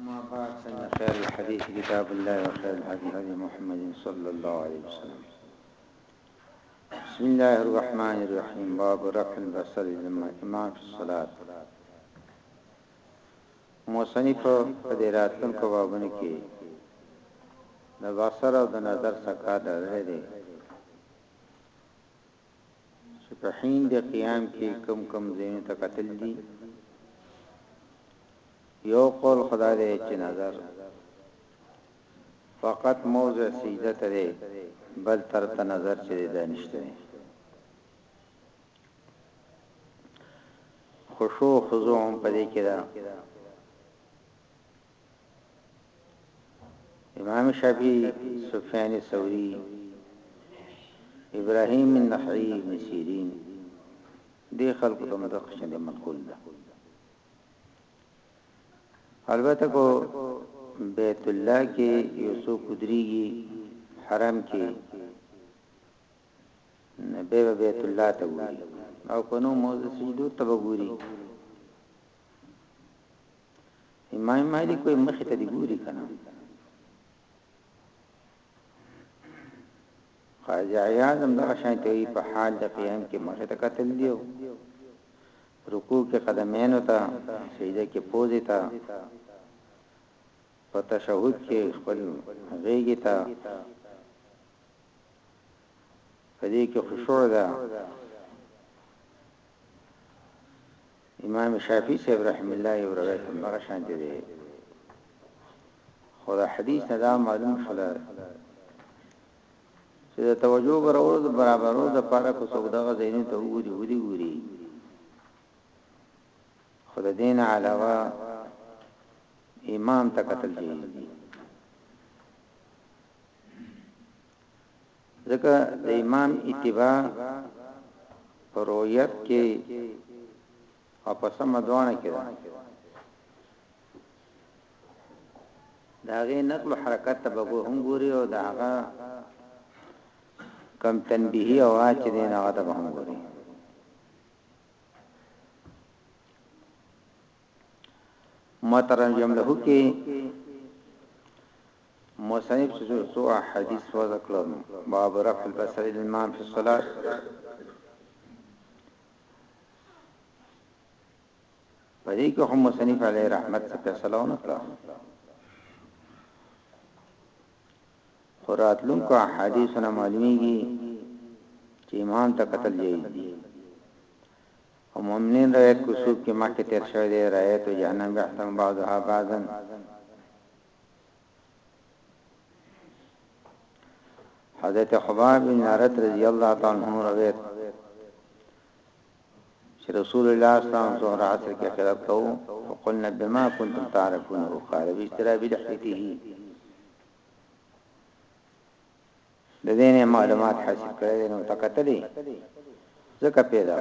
أما بعد فإن خير الحديث كتاب الله وخير الهدي هدي محمد صلى الله عليه وسلم بسم الله الرحمن الرحيم باب رفع البصر لما إمام في الصلاة موصنف قدرات لن كبابن كي د بصر او د نظر څخه ډارې دي چې په حين د قيام کې کم کم ځايونو ته کتل دي يو قول خدا دی چې نظر فقط موضع سجده ته دی بل تر ته نظر چې دا نشته دی خشوع خضوع هم پدې کې ده امام شافعی سفیان ثوری ابراهیم النخعی مسیرین دی خلکو ته مدق شند منقول ده البته کو بیت الله کې یوسو قدریږي حرم کې نبی بیت الله ته وایي او کنو موز سجدو تبغوري امام مالک وي مخه ته دی ګوري کنه قاضي عیاض هم دا شان ته په حال د قیام کې مخه ته قتل دیو رکوع کې قدمین وتا سجده کې پوزې تا په تشهود کې خپل غیږی تا پدې کې خشوع ده امام شافعي صاحب رحم الله یو روایت هم دغه شان دی خو دا حدیث نه دا معلوم شول چې د توجه برابرو د برابرو د پاره کو څوک دغه زینو ته وګوري ودی ګوري خدای دین علاوه امام ته قتل جهیز دی ځکه د امام اتباع پرویت کې او په سم دوانه کې ده دا غي نقل حرکت ته به هم ګوري او دا هغه کم تنبیهی او اچ دې نه غته به هم ګوري مترجم له کې مصنف چې څو څو احادیث وضع کړل باب رفع البصر للامام فی الصلاة په دې کې هم مصنف علی رحمت څخه فیصله ونکړه قراتلون کو حدیثونه معلومیږي چې امام ته قتل جایز دي او مؤمنین روایت کو سوق کې مخکې تیر شوی دی رایت جهنم به احتم بعضها بعضن حضرت حباب بن عرت رضی الله تعالی عنہ روایت چې رسول الله صلی الله علیه وسلم ظهر عصر کې خلاف کوو فقلنا بما كنتم تعرفون قال باشتراب لحيته د دې نه معلومات حاصل کړل نو تکتلې زکه پیدا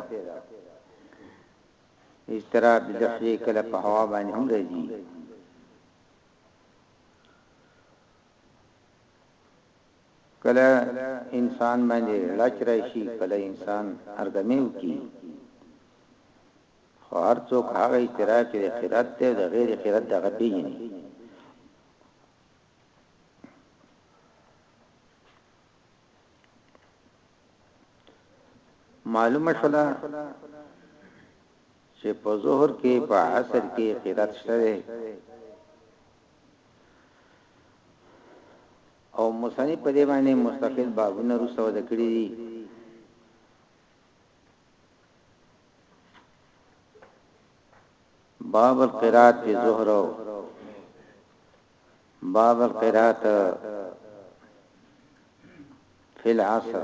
اشتراب لحیه کله په هوا باندې هم راځي کله انسان باندې لچ راشي کله انسان اردمیو کی خو هر څوک هغه اعتراف چې قرات ته د غیر قرات دغه پیژني معلومه شوه چه په ظهر کې په عصر کې قرات شته ده او مصنی په دی باندې مستقل بابونه رسو د کړی دي باب القرات په ظهر او باب القرات فی العصر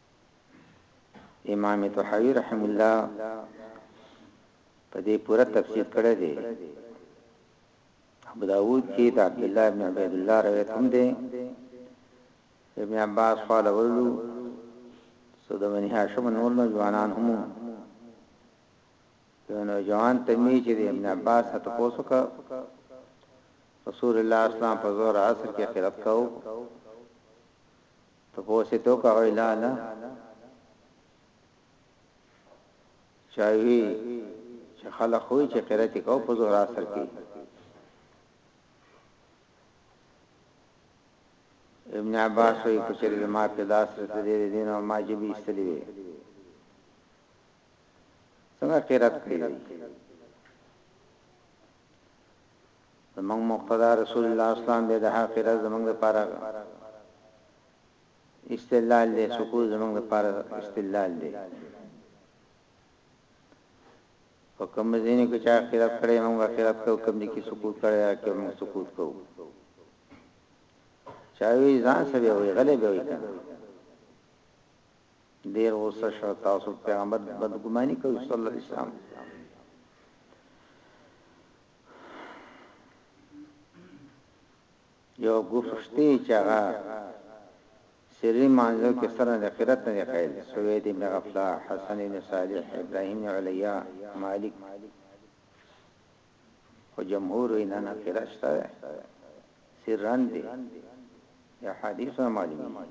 امام طحاوی رحم الله په دې پوره تفسیر کړی دی ابو داود کې د عبد الله ابن عبید الله روایت هم دی ابن عباس قال ولو سود بنی هاشم نور نو ځوانان هم یو نو ځوان تمی چې ابن عباس ته پوسو کا رسول الله اسلام په زور عصر کې خلافت کاو ته په وسه تو کا وی لا لا چاوی چې خلق خوی چې قرتی کو په زور اثر کی ابن عباس وی کچری ما په داس رسې دې دین او ما جبی استلی وی څنګه قرت کړی زموږ مقتدا رسول الله اسلام دی دهغه قیرت زموږ لپاره استدلال دی سکوت زموږ لپاره استدلال دی په کوم ځینې کې چې اخرت کړي موږ اخرت کو کوم دي کې سکوت کړي یا کې موږ سکوت کو چاوي ځان سره وي غلې به وي کنه ډیر غوسه شو تاسو پیغمبر بدګمانی کوي صلی الله علیه وسلم یو ګفشتي چاغه سری مانزو کې سره د قرت نه قائل سوید ابن غفلا حسن ابن صالح ابراهیم علیا مالک او جمهور وینا نه قرشته سران دي یا حدیث معلومه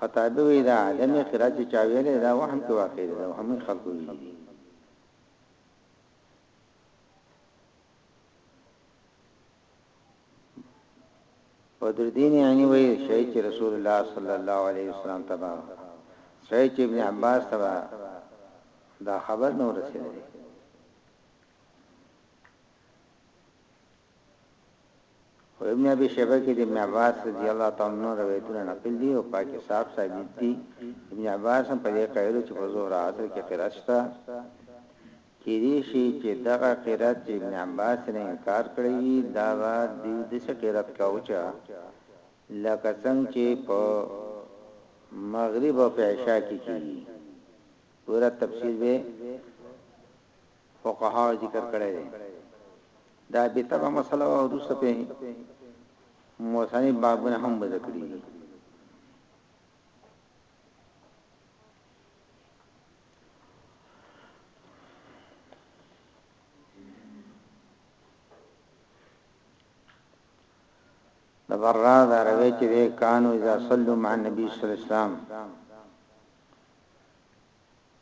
خطابي وی دا عدم قرات چې چا ویلې دا وهم کې واقع دی او هم خلکو وی دي بدردین یعنی وی شای چې رسول الله صلی الله علیه وسلم تبا شای چې ابن عباس تبا دا خبر نو رسیدلی خو ابن ابي شيبه کې د ابن عباس رضی الله تعالی عنہ روایتونه نقل دي او پاکي صاحب ثابت دي ابن عباس هم په دې قائل چې په ظهر او عصر کې قرات شته کېدی شي چې دغه قرات چې ابن عباس نه انکار کړی وي دا به دوی د څه قرات کاوچا لکه څنګه چې په مغرب او عشاء کې کیږي پورا تفصیل به فقهاوو ذکر کړی دی دا به تبع مسله او روسه په موثنی بابونه هم وذکرې دي تبرا دا روي چې کانو اذا صلوا مع النبي صلی الله علیه وسلم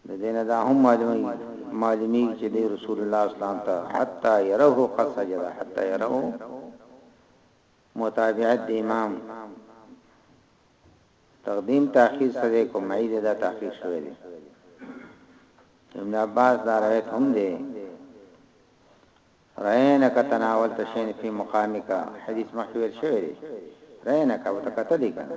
د دې نه دا هم معلومي معلومي چې د رسول الله اسلام ته حتا يره قد سجد حتا يره متابعت د امام تقدیم تاخیر سره کوم عید دا تاخیر شوی دی ابن عباس دا روایت هم دی راینا کتناول تشین فی مقامک حدیث مخویر شوی دی راینا کا وتکته دی کنه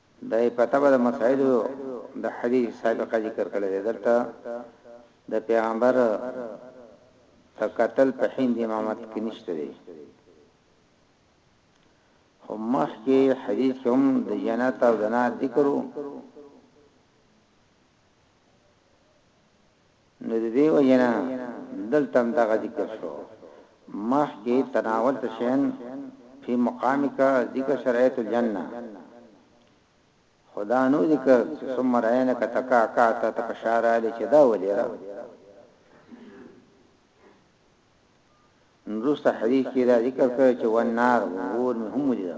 د پته به د مسائلو د حدیث سابقه ذکر کړی دی دلته د پیغمبر ته قتل په حین د امامت کې نشته دی خو مخکې حدیث کې هم د جنت او د نار ذکر وو نو د دې وجې نه دلته هم دغه ذکر شو. مخکې تناولت شيئا فی مقامک ذکر شرایط الجنه خو دا نو ذکر چې ثم رأینک تکعکعت ته پشا راغلې چې دا ولې راغلې. نو وروسته حدیث کې دا ذکر کړی چې والنار اور مې هم ولیده.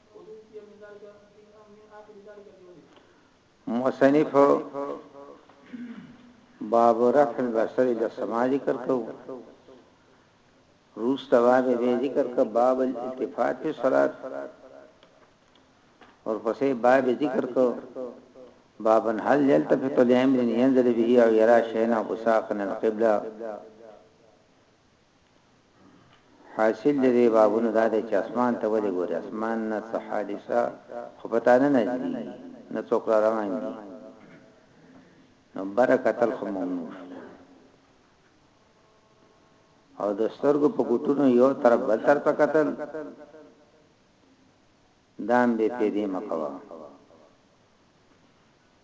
مصنف باب رفع البصر د سما ذکر کو روس تواب به ذکر ک باب الالتفات فی صلات اور پسې باب ذکر کو بابن هل يلتفت لامر ينزل به او يرى شيئا وساقنا القبلة حاصل د دې بابونو دا دی چې اسمان ته ولې ګورې؟ اسمان نه څه حادثه خو په تا نه نازلېږي، نه څوک را روان دي، نو بره کتل خو ممنوع شو. او د سترګو په ګوتونو یو طرف بل طرف ته کتل دام به پیدې مکوا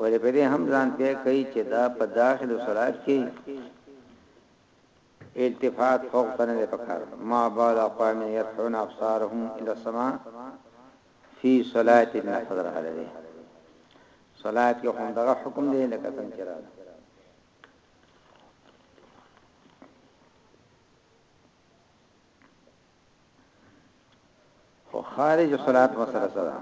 ولې په دې هم ځان پوه کړئ چې دا په داخل الصلات کې التفات فوق ته نه پکار ما بعد اقوام يرفعون ابصارهم الى السماء في صلاه النفل راغلي صلات کې هم دغه حکم دی لکه څنګه چې راغلی خارج صلات مسله سره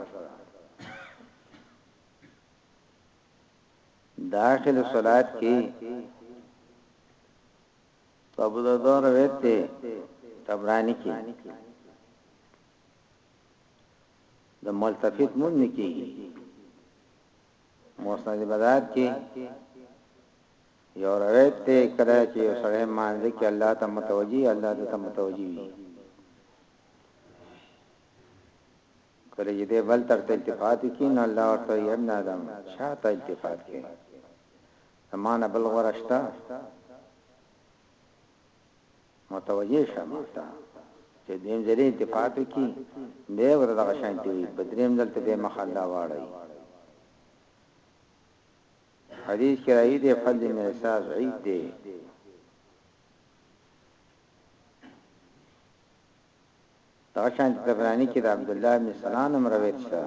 داخل صلات کې ابو دردار روایت ته تبرانی کې د ملتفت مون نکی موسند بذات کې یو روایت ته کړه چې یو سړی مانځي کې الله ته متوجي الله ته متوجي وي کله چې دی بل طرف ته التفات وکړي نو الله ورته وایي ابن آدم شا ته التفات کړي زما نه بل غوره شته متوجه شه ما ته چې دیم ځلې التفات وکړي به ورته دغه شان ته وي په دریم ځل ته به مخ الله واړي حدیث کې راځي د فضل من احساس عید دی دغه شان چې طبراني کې د عبدالله ابن سلام هم روایت شته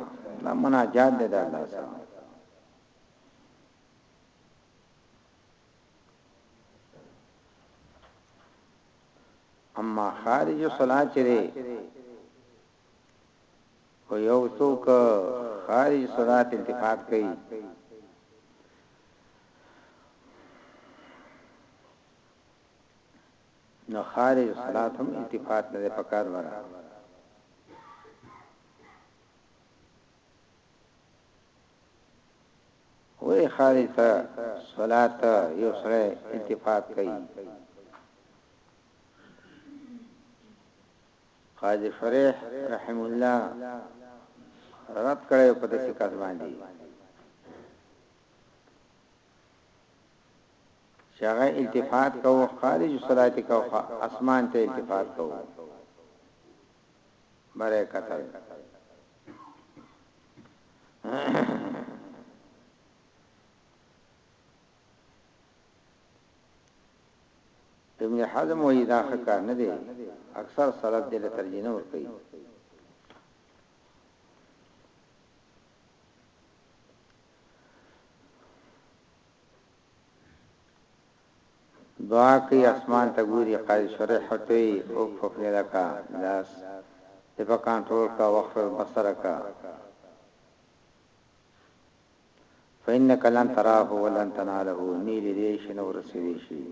دا مناجات دی د الله سره. اما خارج الصلاه چې دی او یو څوک خارج صلات التفات کوي نو خارج الصلات هم التفات نه دی پکار وره. ولی خارج ته صلات ته یو سره التفات کوي قاضی شریح رحم الله رد کړی په دې کس باندې چې هغه التفات کوو خارج صلات کوو خو اسمان ته التفات کوو بره قتل ابن حزم وی دا خکار نه دی اکثر صلات دل ترجینه ور کوي دعا کوي اسمان ته ګوري قاضي شرح ورته وي اوف په فیله کا لاس دې په کنټرول کا وخت البصر کا فإنك لن تراه ولن تناله نیل دې شنو رسېدي شي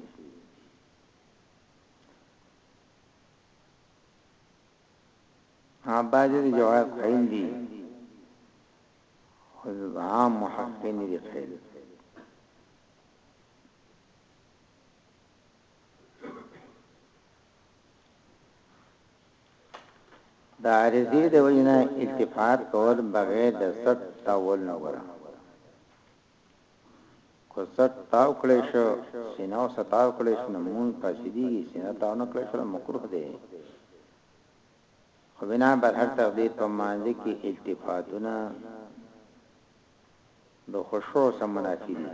عباده دې جواب خیندي خو زعام محققین نه دي کړي د عارضی د وجنه التفات کول بغیر د ست تاول نه غره کو ست تاو کړی شو سینو ستاو کړی شو نمون فاسدی سینه تاو نه کړی شو مکروه دی خو بنا بر هر تقدیر په مانځه کې التفاتونه د خشوع سره منافي دي.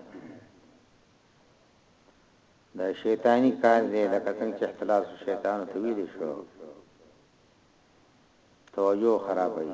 دا شیطاني کار دی لکه څنګه چې اختلاس الشیطان ته ویل شو توجه خرابوي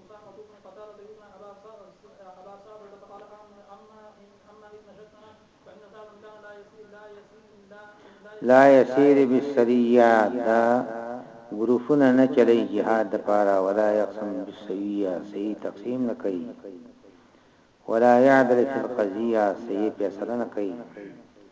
انسان مخلوق میں قتال سیدنا ابا ابا سعد رض فقال اما اما ان نشدتنا فان سعدا کان لا یسی لا یسی لا لا لا یسیر بالسریات دا ګروپونه نه چلی جهاد د پاره ولا یقسم بالسویه صحیح تقسیم نه کوي ولا یعدل فی القضیه صحیح فیصله نه کوي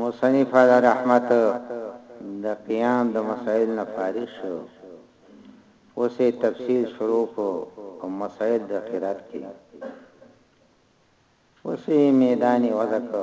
مصنف علی رحمت د قیام د مسائل نه فارغ شو اوس یې تفسیر شروع کو او مسائل د قرات کې اوس یې میدان وضع کو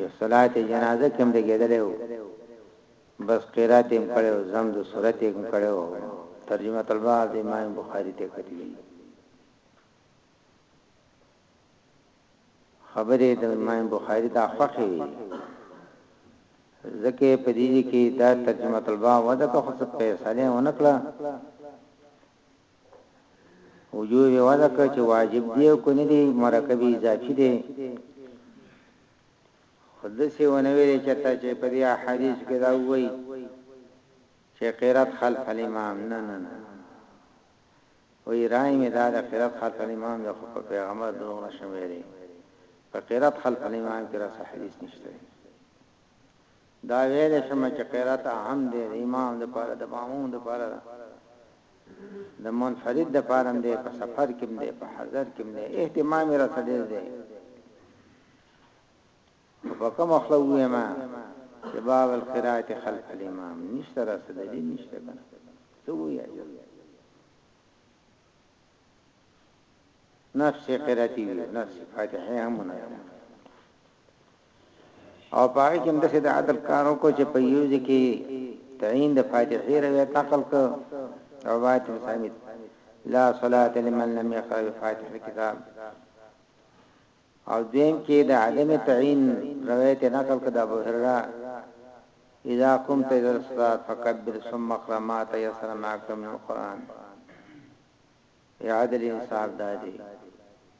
یو صلات جنازه کې هم لګیدلی وو بس قرات هم کړي او زم د صورت هم کړي او ترجمه الباب د امام بخاری ته کتلی خبره د امام بخاری دا خوخه وی ځکه په دې کې دا ترجمه الباب ودا که خو څه پیسې نه ونکړه وجوب یې وضع کړ چې واجب دی او کنه دی مرکب اضافي دی خدسه ونویل چرته چې په دې حدیث کې دا وایي چې قرات خلف الامام نه نه نه وی رای می دا د قرات خلف الامام د خپل پیغمبر دروغ نشم ویلي په قرات خلف الامام کې را حدیث نشته دا ویلی شم چه قرات اهم دی د امام د پاره د ماموم د پاره ده د منفرد د پاره هم دی په سفر کیم دی په حضر کیم دی اهتمام را سډیر دی په کوم خلو ویما چې باب القرات خلف الامام نشته را سدلی نشته کنه څه ویا نفس قراتی نفس فاتحه هم نه او په هغه کې همداسې د عدل کار وکړ چې په يو ځای کې تعين د فاتحې روایت نقل کړ د عبادة بن صامت لا صلاة لمن لم يقرأ بفاتح الكتاب او دویم کې د عدم تعین روایت نقل کړه ابو هرره اذا قمت الى الصلاه فكبر ثم اقرا ما تيسر معك من القران دی عدل انصاف دا دی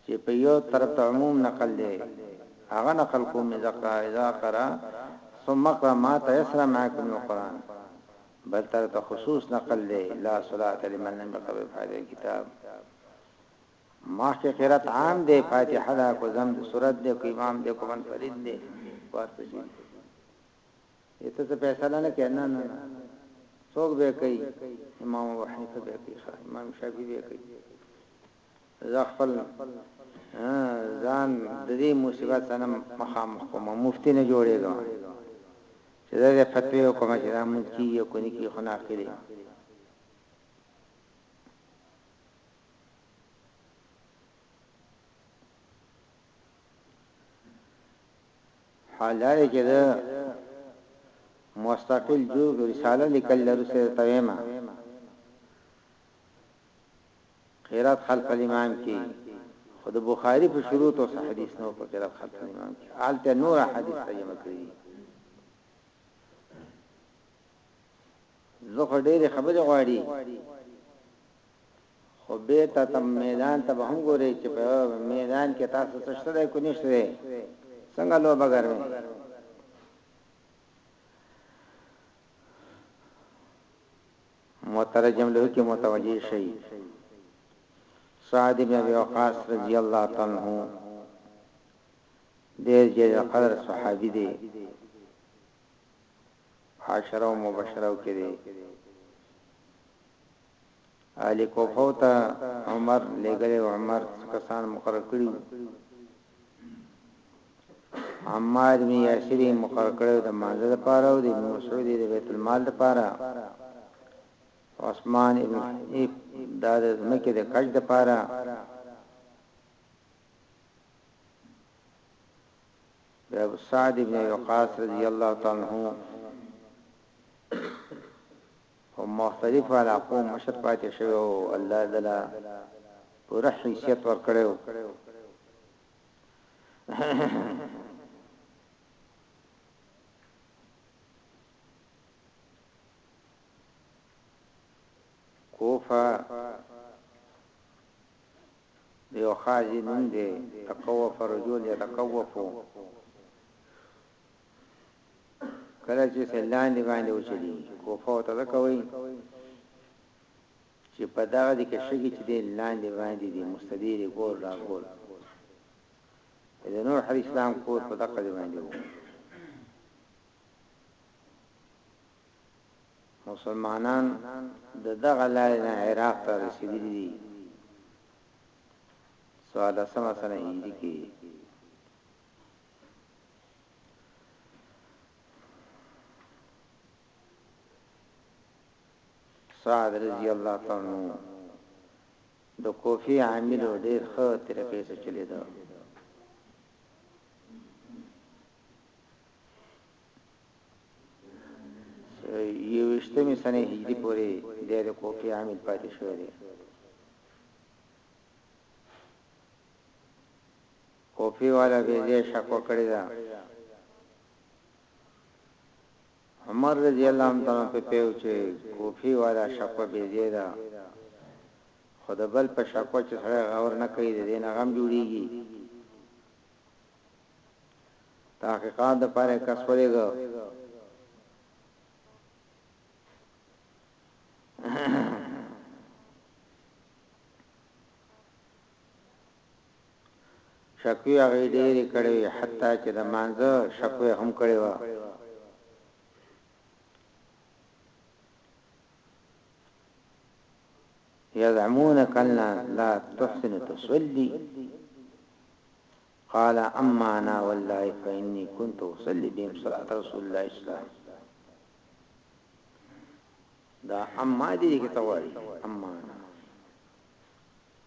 چی په یو طرف ته عموم نقل دی هغه نقل کوم ازقرا اذا قرا ثم اقرا ما تيسر معك من القران بل طرف ته خصوص نقل دی لا صلاه لمن لم يقرا بفاتحه الكتاب ماخه قرات عام دی فاتحه دا کو زم سورت دی کو امام دی کو منفرد دی ورته ایته څه فیصله نه کوي نه نه څوک به کوي امام ابو حنیفه به کوي امام شافعی به کوي زغفل ځان د دې مصیبت سره مخامخ کوم مفتی نه جوړېږم چې دا فتوی کوم چې دا مونږ کی یو کونی کی خنا کړی حال دا دی چې ده مستقل جوز رساله لیکل لرو سه درته ویمه قرات خلف الامام کی خود بخاری په شروع تو حدیث نو په قرات خلف الامام کی آلته نور حدیث ترجمه کړی زه خو ډېر خبره غواړي خو بیرته تم میدان ته به هم ګوري چې په میدان کې تاسو څه شته دی کو نشته دی څنګه لوبه ګرمه مترجم له کې متوجي شي سعد بن ابي وقاص رضی الله تعالی عنہ ډېر جلیل قدر صحابي دی عاشره مبشره کې دی اهل کوفه ته عمر لګلې او عمر کسان مقرر کړیو عمار بن یاسر مقرر کړیو د مانزه لپاره او د مسعود د بیت المال لپاره عثمان ابن حنیف دا د زمکه د کج لپاره ابو سعد ابن وقاص رضی الله تعالی عنہ په مختلفو علاقو مشر پاتې شوی او الله دله پوره حیثیت ورکړی و. کوفه د یو خاضي نوم دی، تکوف رجل یتکوفو. کله چې فنلاند باندې وچلی کوفه او تل کوي چې په دغه د کې شګي چې د لاندې باندې دي مستدیر ګور را ګور د نوح اسلام کور په دغه دی باندې وو مسلمانان د دغه لارې نه عراق ته رسیدلي دي سوال سم سره هندي کې سعد رضی الله تعالی عنہ د کوفی عامل ډیر ښه طریقې سره چلیدو یوشتمی سنه هجری پورې د کوفی عامل پاتې شو دی کوفی والا بی ځای شکوه کړی ده عمر رضی الله عنه تعالی په پیو چه کوفی والا شکوه بی ځای ده خو د بل په شکوه چه سړی غور نه کوي د دین غم جوړیږي تحقیقات د پاره کس ولېګو شکوی هغې ډېرې کړې وې حتی چې د لمانځه شکوی هم کړې وه. يزعمونك أنها لا تحسن تصلي قال أما أنا والله فإني كنت أصلي بهم صلاة رسول الله صلى الله عليه وسلم دا أما دي كتواري أما أنا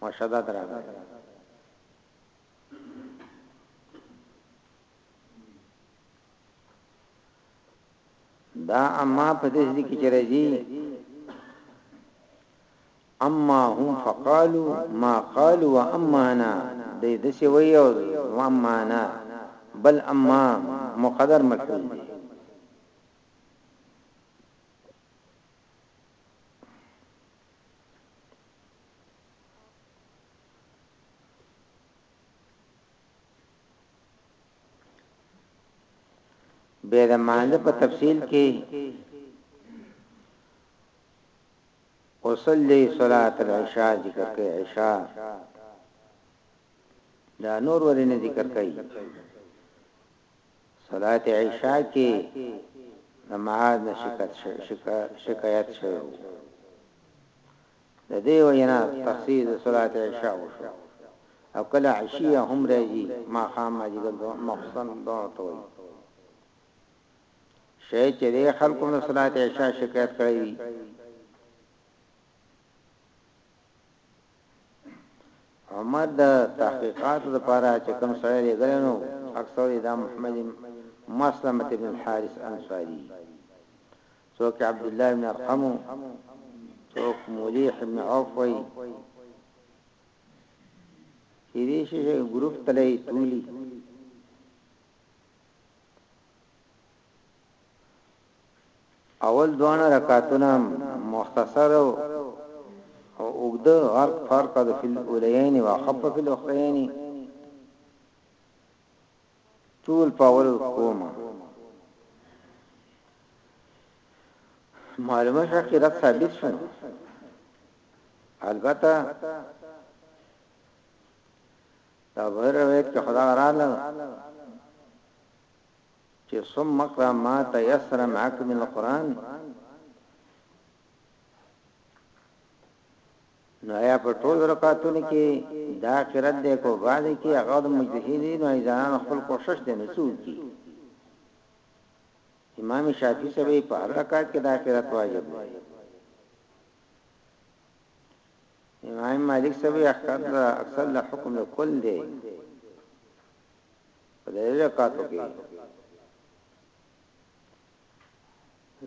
مشدد راغلی دی. دا اما په دې ځکه کې راځي اما هم فقالوا ما قالوا واما انا دې د څه وی او واما انا بل اما مقدر مفعول دی بیا د مانځه په تفصیل کې وصلی صلاه العشاء ذکر کوي عشاء دا نور ورنه ذکر کوي صلات عشاء کې د معاذ نه شکایت شوی وو د دې وجنا تخصیص صلات عشاء وشو او کله عشیه هم راځي ما خام ماجیګر دو مخصن دو توي شې چې د خلکو نه صلات عشاء شکایت کړی عمر د تحقیقاتو لپاره چې کوم سړی لېږل نو اکثر دا محمد مسلمه ابن الحارث انصاری څوک عبد الله بن ارقم څوک موليح بن عوف وي چې دې شي ګروپ تلې ټولي اول دواړه رکعتونه هم مختصر او اوږد غرق فرق د فل اولین و خف فل اخرین طول پاول کوما معلومه شو کې رات ثابت شو البته دا بهر روایت کې خدا رااله چه ثم اقرأ ما تيسر معك من القرآن نو ایا په ټول رکعاتونو کې دا قرات دی کو بعد کې هغه د مجتهدین او ایزان خپل کوشش دی نو څوک کی امام شافعی سبي په هر رکعات کې دا قرات واجب دی امام مالک سبي اکثر اکثر له حکم کل دی په دې رکعاتو کې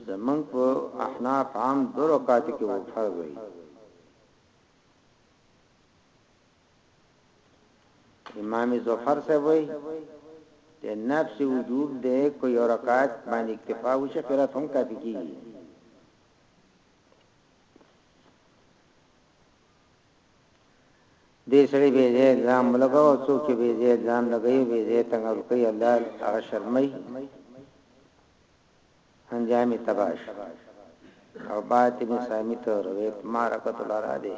زمنګ په احناف عام دو رکعات کې وو فرض وي امام ظفر صاحب وي ته نفس وجوب دې کو یو رکعات باندې اکتفا وشي قرات هم کافي کیږي دې سړي بې ځايه الزام ولګاوه او څوک چې بې ځايه الزام لګوي او بې ځايه تنګول کوي الله هغه شرموي انجام يې تباه شي او بات ابن سامي ته روایت معرکه الارا ده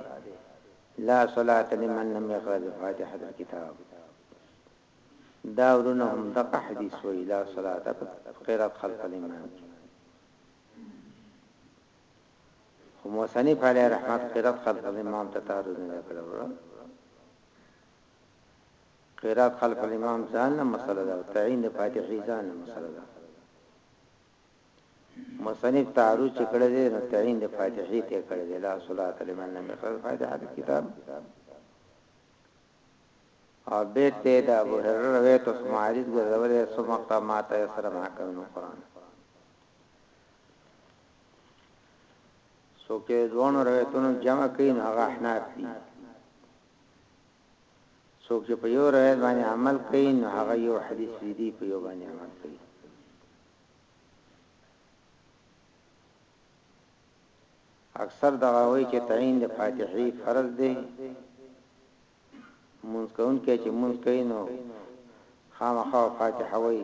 لا صلاه لمن لم يقرأ بفاتحه الكتاب دا ورونه هم دغه حدیث وی لا صلاه قرات خلف الامام خو مصنف علیه رحمت قرات خلف الامام ته تعرض نه کړ وروره قرات خلف الامام ځان نه مسله ده تعین د فاتحه ځان نه مسله ده مصنف تعرض چې کړی دی نو تعین د فاتحه ته کړی دی لا صلات لمن لم يقرأ الفاتحه کتاب او بیت ته دا ابو هرره روایت اوس معارض ګرځولې سمقه ماته سره ما کوي قرآن څوک چې دوه روایتونو جمع کوي نو هغه احناف دي څوک چې په یو روایت باندې عمل کوي نو هغه یو حدیث دی په یو باندې عمل کوي اکثر دا وایي چې تعین د فاتحه فرض دی مونږ کوون کې چې مونږ کوي نو خامخا فاتحه وایي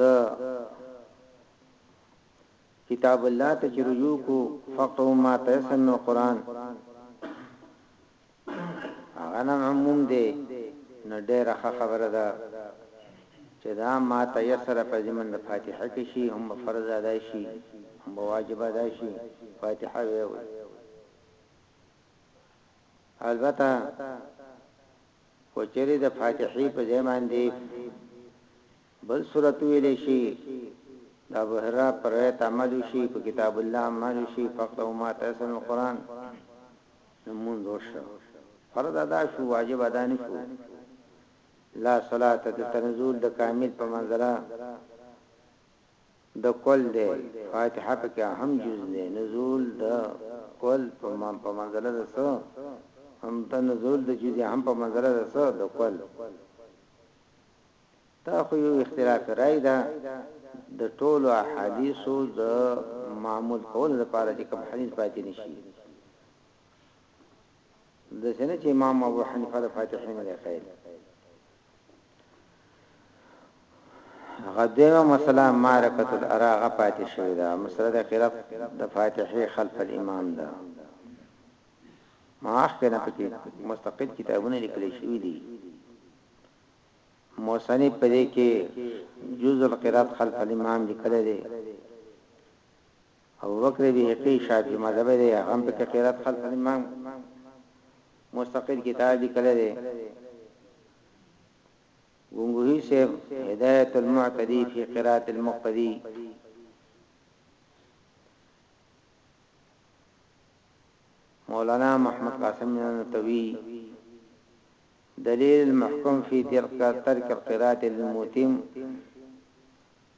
د کتاب الله ته چې رجوع کو فقط ما تيسر من القرآن هغه نم عموم دی نو ډېره خبره ده چې دا ما تيسر په زمن د فاتحه کې شي هم فرض ادا شي هم واجب ادا شي فاتحه وي البته خو چېرې د فاتحې په ځای باندې بل سورت ویل شي د ابو هرره پر روایت عمل شي په کتاب الله عمل شي فقط او ما تاسو نو قران نمون وشو فرض ادا شو واجب ادا نه شو لا صلات د تنزول د کامل په منزله د کل دی فاتحه پکې اهم جز دی نزول د کل په منزله د څه هم ته نزول د جز هم په منزله د څه د کل تا خو یو اختلاف رائے ده د ټولو احادیثو د معمول کول لپاره چې کوم حدیث پاتې نشي د سنه چې امام ابو حنیفه د فاتحین لري هغه دغه مسله معرکة الارا غه پاتې شوې ده مسله د قرات د فاتحې خلف الامام ده ماخکنه پکې مستقل کتابونه لیکل شوی دي موسنی پدې کې جزء القرات خلف الامام لیکل دي ابوبکر بيهقي شافعي مذهبی دی هغه هم پکې قرات خلف الامام مستقل کتاب لیکلی دی ګنګوهي صاحب هدايت المعتدي في قراءة المقتدي مولانا محمد قاسم النطوي دليل المحكم في ترك القراءة للمتم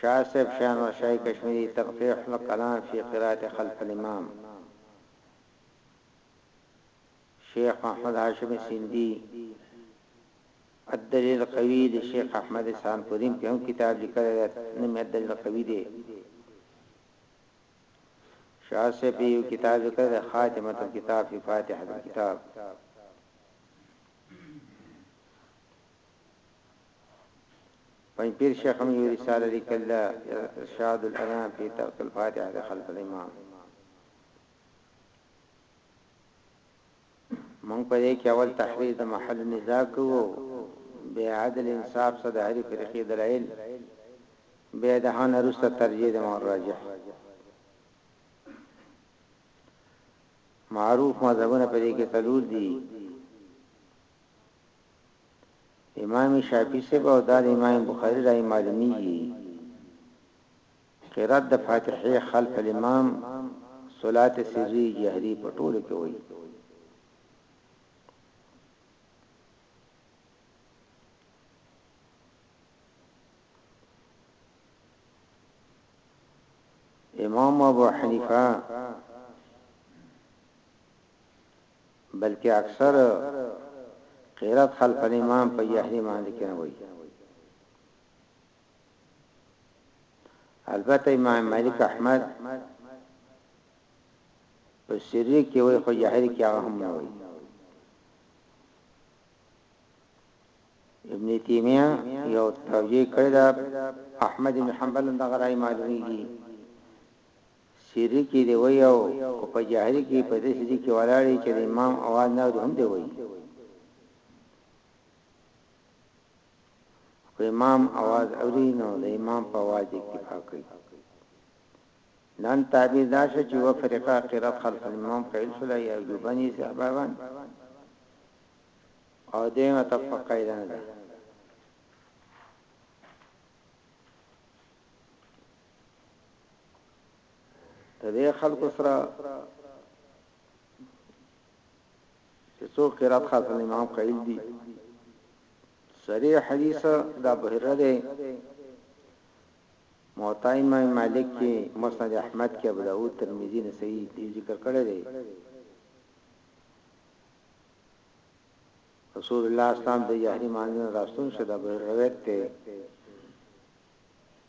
شاه صاحب شاه نور شاهي کشمیري تقبیح الکلام فی قراءت خلف الامام شیخ محمد هاشمي سندي الدلیل القوي د شیخ احمد احسان پوریم په هم کتاب لیکلی دی نوم الدلیل القوي دی شاه صاحب یو کتاب لیکلی دی خاتمه الکتاب فی فاتحه الکتاب پنجپیر شیخ هم یوه رساله لیکلې ده، ارشاد الانام فی طرق الفاتحة خلف الامام. موږ په دې کې اول تحریر د محل النزاع کوو، بیا عدل انصاف سره د هرې فرقې دلایل، بیا د هغه نه وروسته ترجیح د مور راجح. معروف مذهبونه په دې کې څلور دي، امام شافعی صاحب او دار امام بخاری راي معلومیږي قرات د فاتحه خلف الامام صلات سری جهری په ټول کې وایي امام ابو حنیفه بلکه اکثر قرات حال پر امام په جهري مانځ کې نه وایي البته امام مالک احمد په سری کې وایي خو جهري کې هغه هم نه وایي ابن تیمیه یو توجیه کړی دا احمد بن حنبل دغه راي معلومیږي سري کې دې وایي او که په جهري کې په داسې ځای کې ولاړ وي چې د امام اواز نه اوري هم دې وایي. که امام اواز اوري نو د امام په اواز اکتفا کوي. نن تعبیر دا شو چې یوه فرقه قرات خلف الامام قیل شوله یا جوبني صحابان او دیمه طبقه قیلانه ده. د دې خلکو سره چې څو قرات خاص امام قائل دي سریع حدیث دا بهره ده موطا امام مالک کې مسند احمد کې ابو داود ترمذی نسائی دې ذکر کړی دی رسول الله اسلام د یحری مانځنه راستون شدا به روایت ته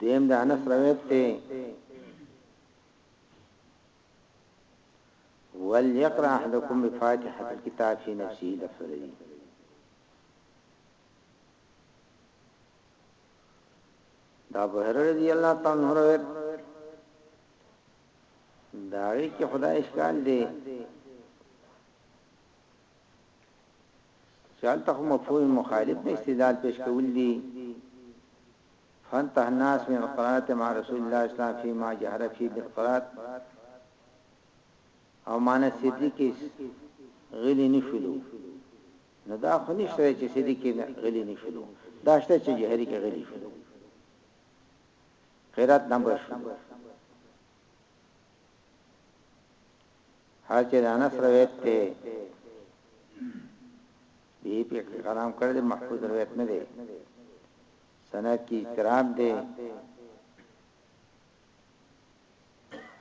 دیم د انس روایت ته وليقرأ احدكم بفاتحه الكتاب في نفسه لفظي دا بهر رضی الله تعالی عنہ روایت داوی کې خدای اشکال دی چې هلته خو مفهوم مخالف نه استدلال پیش کول دي فانتهى الناس من القراءة مع رسول الله اسلام فيما جهر فيه بالقراءة او معنی سیدی کې غلی نشولو نو دا خو نشته چې سیدی کې غلی نشولو دا شته چې جهری کې غلی شولو قرات نمبر شو هغه چې د انس روایت ته دی په کلام کړی دی محفوظ روایت نه دی سند کې اضطراب دی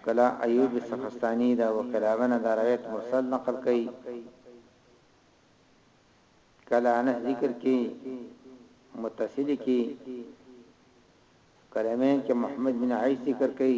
کلا ایوب سخستانی دا وکلاونه دا روایت مرسل نقل کړي کلا انس ذکر کې متصل کې کلمین کې محمد بن عیسی ذکر کړي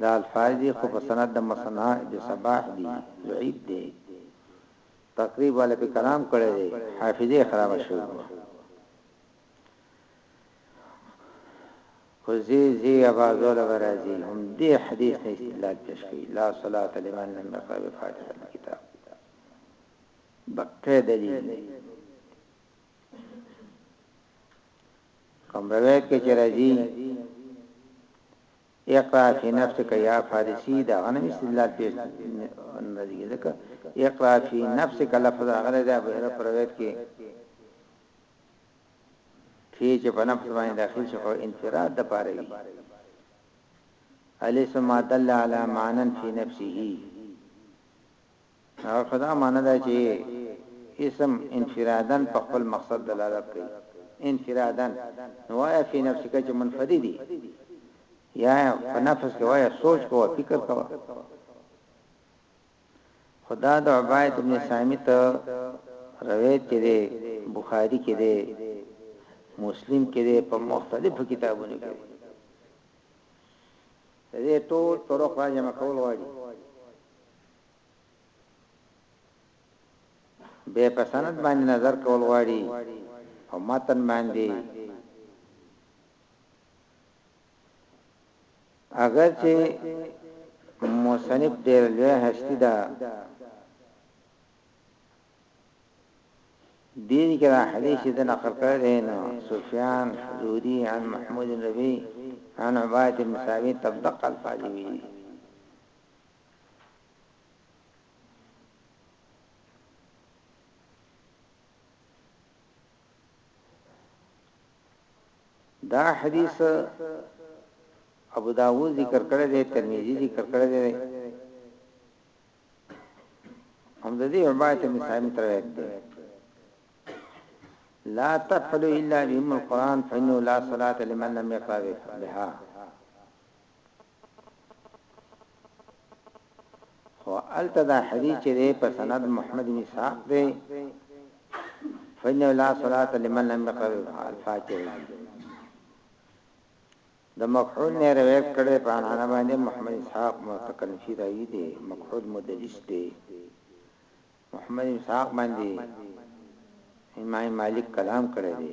دا الفاظ دي خو په سند د مصنع ابن صباح دي ضعیف دي تقریب والا په کلام کړی دی حافظه خراب شوی و خو زی زی ابازول برازی هم دې حدیث نه استدلال پیش کړي لا صلات لمن لم يقرأ بفاتحه الكتاب بقه دلیل کوم روایت کې چې راځي اقرا فی نفسک یا فارسی دا غنم استدلال پیش نظر ذکر اقرا فی نفسک لفظ غره دا به پر روایت کې فی چې په نفس باندې داخل شي خو انفراد د پاره وي الیس ما دل علی معنن فی نفسه او خو دا معنی ده چي اسم انفراداً په خپل مقصد دلالت کوي انفراداً نو وايه في نفسک چي منفردي يا په نفس کي وايه سوچ کوه فکر کوه خو دا د عبايت ابن صامت روایت کې دی بخاری کې دی مسلم کې دی په مختلفو کتابونو کې دی دې ټول طرق راځي مکول غواړي بیا په سند باندې نظر کول غواړي او متن باندې اگر چې مصنف ډېر لوی هستی ده دې کې را حدیث د نقل کړی نه سفیان حضوری عن محمود النبی عن عباد بن ثابت تبدق الفاظ ویلي دا حدیث ابو داوود ذکر کړی دی ترمذی ذکر کړی دی هم د دې عبادت مثال تر دی لا تفعل الا بهم القران فانه لا صلاه لمن لم يقرأ بها خو الته دا حدیث چې دی په سند محمد بن اسحاق دی فإنه لا صلاة لمن لم يقرأ الفاتحة د مکحول نه روایت کړي په انا باندې محمد اسحاق متکلفي راوي دي مکحول مدلس دي محمد اسحاق باندې امام مالک کلام کړی دی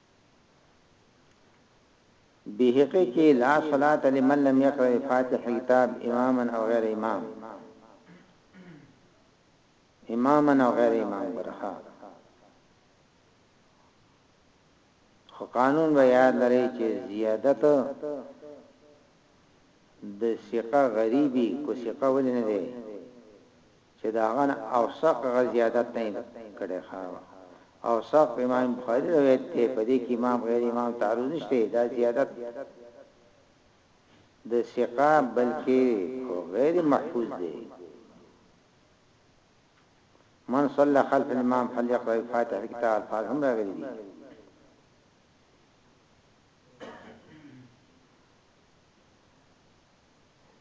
بیهقی کی لا صلاة لمن لم یقرأ بفاتح الکتاب اماما او غیر امام اماما او غیر امام ګرخه خو قانون به یاد لري چې زیادت د ثقه غریبی کو ثقه ولې نه دی چه د هغه نه اوثق هغه زیادت نه دی کړی ښه اوثق په امام بخاری روایت دی په دې کی امام غیر امام تعرض نشته دا زیادت د ثقه بلکه خو غیر محفوظ دی من صلى خلف الامام فليقرأ الفاتحه الكتاب الفاظ هم راغلي دي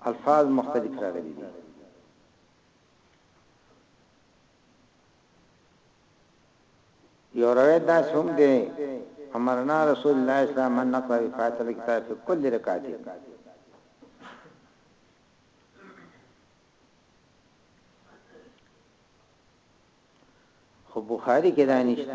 الفاظ مختلف راغلي دي. یو روایت دا هم دی امرنا رسول الله اسلام من نقرا فاتل کتاب په کل رکعت خو بخاری کې دا نشته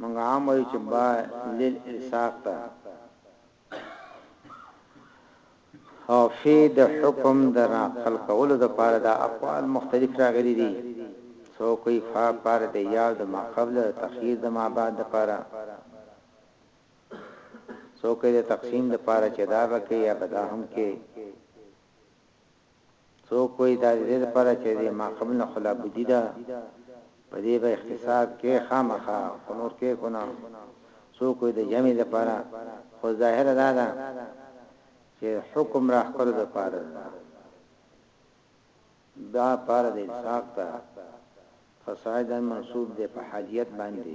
مونږ عام وایو چې با لل الساق ده او فی د حکم د نقل کولو د پاره دا اقوال مختلف راغلي دي سو کوئی فا پار د یا د ما قبل تخیر د ما بعد د پاره سو کوئی د تقسیم د پاره چې دا بکې یا بدا هم کې څوک وایی دا ددې لپاره چه ددې ماقبل نه خولا بدی ده په دې به اقتصاد کې خامخا خو نور کې کنه څوک وایی د جمع لپاره خو ظاهره دا ده چه حکم راخکلو د پاره ده دا پاره د الصاق ده فصاعدا منصوب ده په حالیت باندې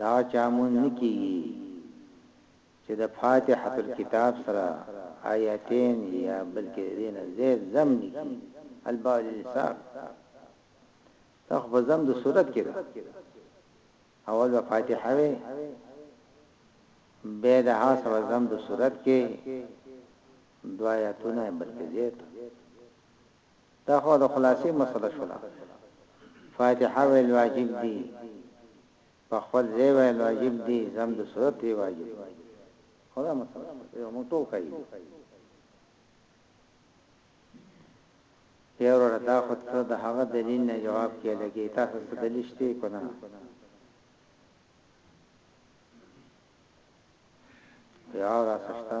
دا چا مونځ نه کیږي چه د فاتحة الکتاب سره آیتین یا بلکه د دې نه زید ضم لیکي الباء للساق دا خو په ضم د صورت کې ده اول به فاتحه وي به د ها سره ضم د صورت کې دعایتونه بلکې زیات دا خو د خلاصې مسله شوله. فاتحه ویل واجب دي په خپل ځای ویل واجب دي زم د صورت وی واجب دي خو دا مسله شوله یو موټو کوي یو ور دا خو ته د هغه دلیل نه جواب کې لګی تاسو څه دلیل شته کو نه یو را سشتا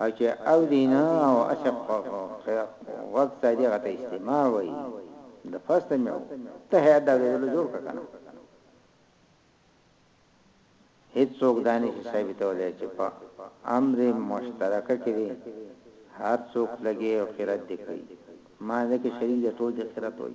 او چې اوري نه او عشق په غوږ ساري هغه ته استماع وایي د فصل مې ته هیئت د اورېدلو جوړ کړه کنه هیڅوک دانه شي ثابتولای چې په امر مشترکه کې دي هر څوک لګي او قرات دي کوي ما ځکه شریک د ټول د قرات وي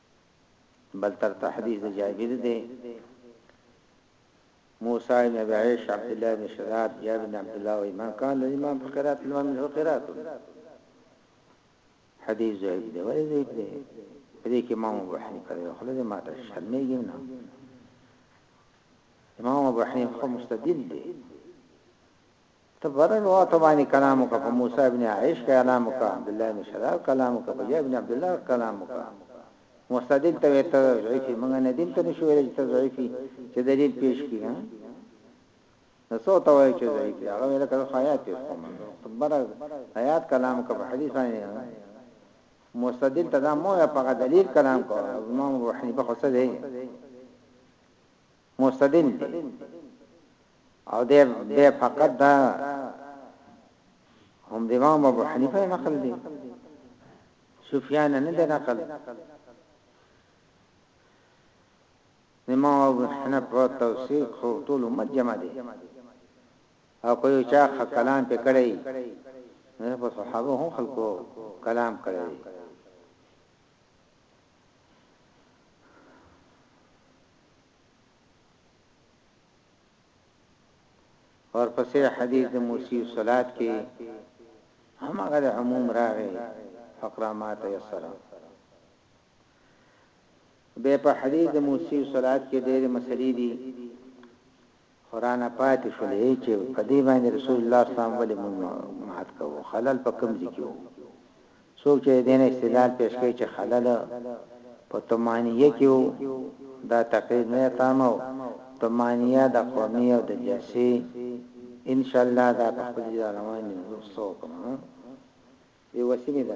بل تر تحديث د جابر دی موسی بن ابي عيش عبد الله بن شداد جابر بن عبد الله وي من قال الامام في قراءه الامام له قراءه حديث ضعيف دی ولې ضعيف دی دې کې امام ابو حنیفه دی خو له ماته شرمېږي نه امام ابو حنیفه مستدل دی ته بر رواه ته باندې کلام وکړه په موسی ابن عائش کلام وکړه عبد الله بن شراب کلام وکړه په ابن عبد الله کلام وکړه مستدل ته ته ضعیفی مونږ نه دین ته نشو ویل چې ضعیفی چې دلیل پیش کړي نه نو څو ته وایي چې ضعیف دی هغه ویل کړه آیات پیش کوم تبر آیات کلام وکړه په حدیث باندې مستدل ته دا مو په دلیل کلام کو امام ابو حنیفه خو څه دی مستدل دی او دی به فقط دا هم د امام ابو حنیفه نقل دی سفیان نه دی نقل امام ابو حنیفه توثیق خو ټول امت جمع دی او کوئی چا کلام په کړی نه په صحابه هم خلکو کلام کړی اور پسې حدیث د موسی صلات کې هم هغه د عموم راغی فقرا ما تیسر به په حدیث د موسی صلات کې ډېر مسلې دي خو رانه پاتې شول ای چې په دې باندې رسول الله صلی الله علیه وسلم ولې مونږ مات کوو خلل په کوم ځای کې وو څوک چې د دې نه استدلال پیش کوي چې خلل په طمانیه کې وو دا تقریر نه تامه او طمانیه د قومي او د جلسې ان شاء الله دا په خپل ځای روان دي نو څه وکم یو وسیمه ده